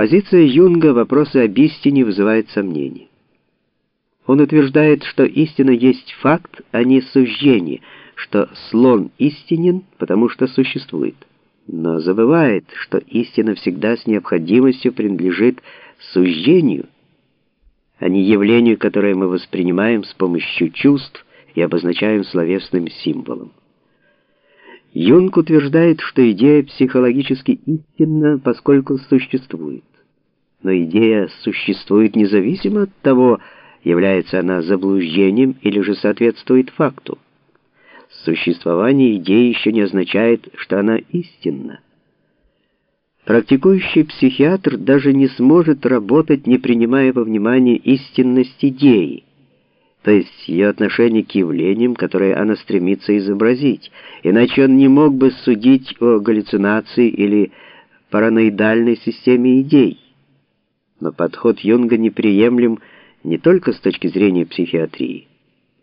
Позиция Юнга вопросы об истине вызывает сомнения. Он утверждает, что истина есть факт, а не суждение, что слон истинен, потому что существует. Но забывает, что истина всегда с необходимостью принадлежит суждению, а не явлению, которое мы воспринимаем с помощью чувств и обозначаем словесным символом. Юнг утверждает, что идея психологически истинна, поскольку существует. Но идея существует независимо от того, является она заблуждением или же соответствует факту. Существование идеи еще не означает, что она истинна. Практикующий психиатр даже не сможет работать, не принимая во внимание истинность идеи, то есть ее отношение к явлениям, которые она стремится изобразить, иначе он не мог бы судить о галлюцинации или параноидальной системе идей. Но подход Юнга неприемлем не только с точки зрения психиатрии.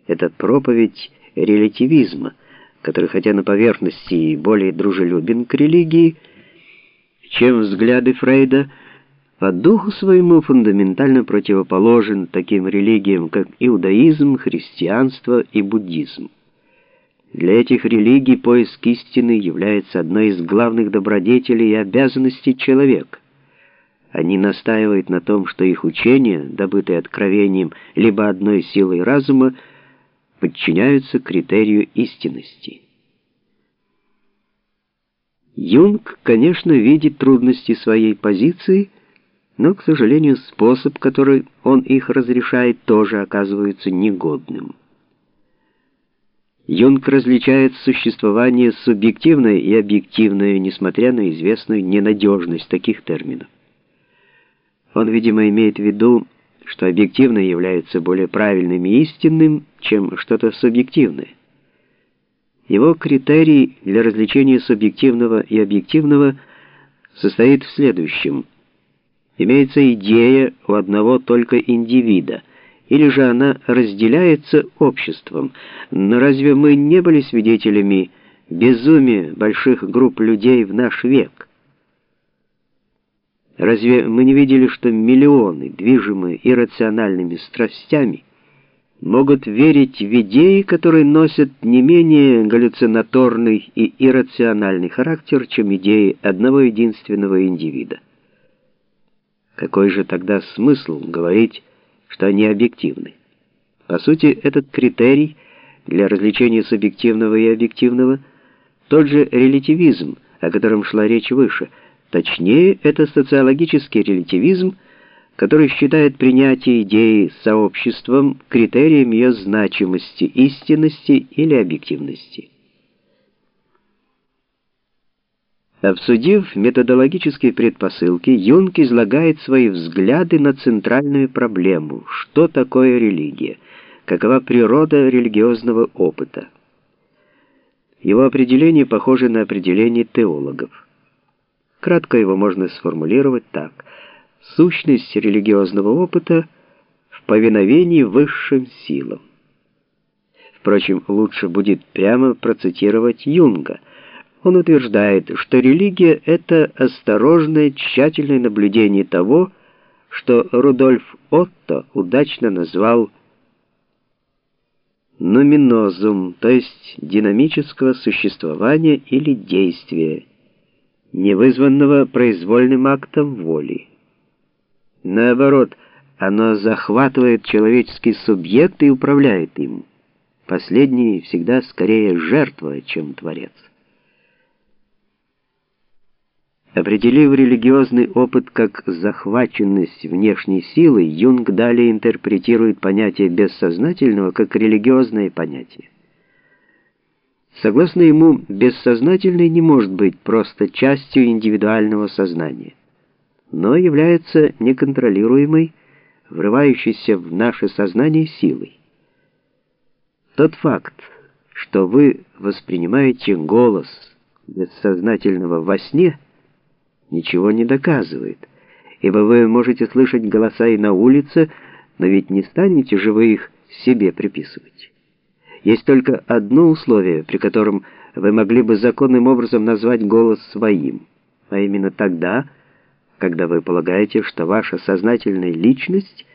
Это проповедь релятивизма, который, хотя на поверхности и более дружелюбен к религии, чем взгляды Фрейда, по духу своему фундаментально противоположен таким религиям, как иудаизм, христианство и буддизм. Для этих религий поиск истины является одной из главных добродетелей и обязанностей человека. Они настаивают на том, что их учения, добытые откровением либо одной силой разума, подчиняются критерию истинности. Юнг, конечно, видит трудности своей позиции, но, к сожалению, способ, который он их разрешает, тоже оказывается негодным. Юнг различает существование субъективное и объективное, несмотря на известную ненадежность таких терминов. Он, видимо, имеет в виду, что объективное является более правильным и истинным, чем что-то субъективное. Его критерий для различения субъективного и объективного состоит в следующем. Имеется идея у одного только индивида, или же она разделяется обществом. Но разве мы не были свидетелями безумия больших групп людей в наш век? Разве мы не видели, что миллионы, движимые иррациональными страстями, могут верить в идеи, которые носят не менее галлюцинаторный и иррациональный характер, чем идеи одного единственного индивида. Какой же тогда смысл говорить, что они объективны? По сути, этот критерий для различения субъективного и объективного тот же релятивизм, о котором шла речь выше. Точнее, это социологический релятивизм, который считает принятие идеи сообществом критерием ее значимости, истинности или объективности. Обсудив методологические предпосылки, Юнг излагает свои взгляды на центральную проблему, что такое религия, какова природа религиозного опыта. Его определение похоже на определение теологов. Кратко его можно сформулировать так – сущность религиозного опыта в повиновении высшим силам. Впрочем, лучше будет прямо процитировать Юнга. Он утверждает, что религия — это осторожное, тщательное наблюдение того, что Рудольф Отто удачно назвал нуминозум, то есть динамического существования или действия, не вызванного произвольным актом воли. Наоборот, оно захватывает человеческий субъект и управляет им. Последний всегда скорее жертва, чем творец. Определив религиозный опыт как захваченность внешней силы, Юнг далее интерпретирует понятие бессознательного как религиозное понятие. Согласно ему, бессознательный не может быть просто частью индивидуального сознания но является неконтролируемой, врывающейся в наше сознание силой. Тот факт, что вы воспринимаете голос бессознательного во сне, ничего не доказывает, ибо вы можете слышать голоса и на улице, но ведь не станете же вы их себе приписывать. Есть только одно условие, при котором вы могли бы законным образом назвать голос своим, а именно тогда, когда вы полагаете, что ваша сознательная личность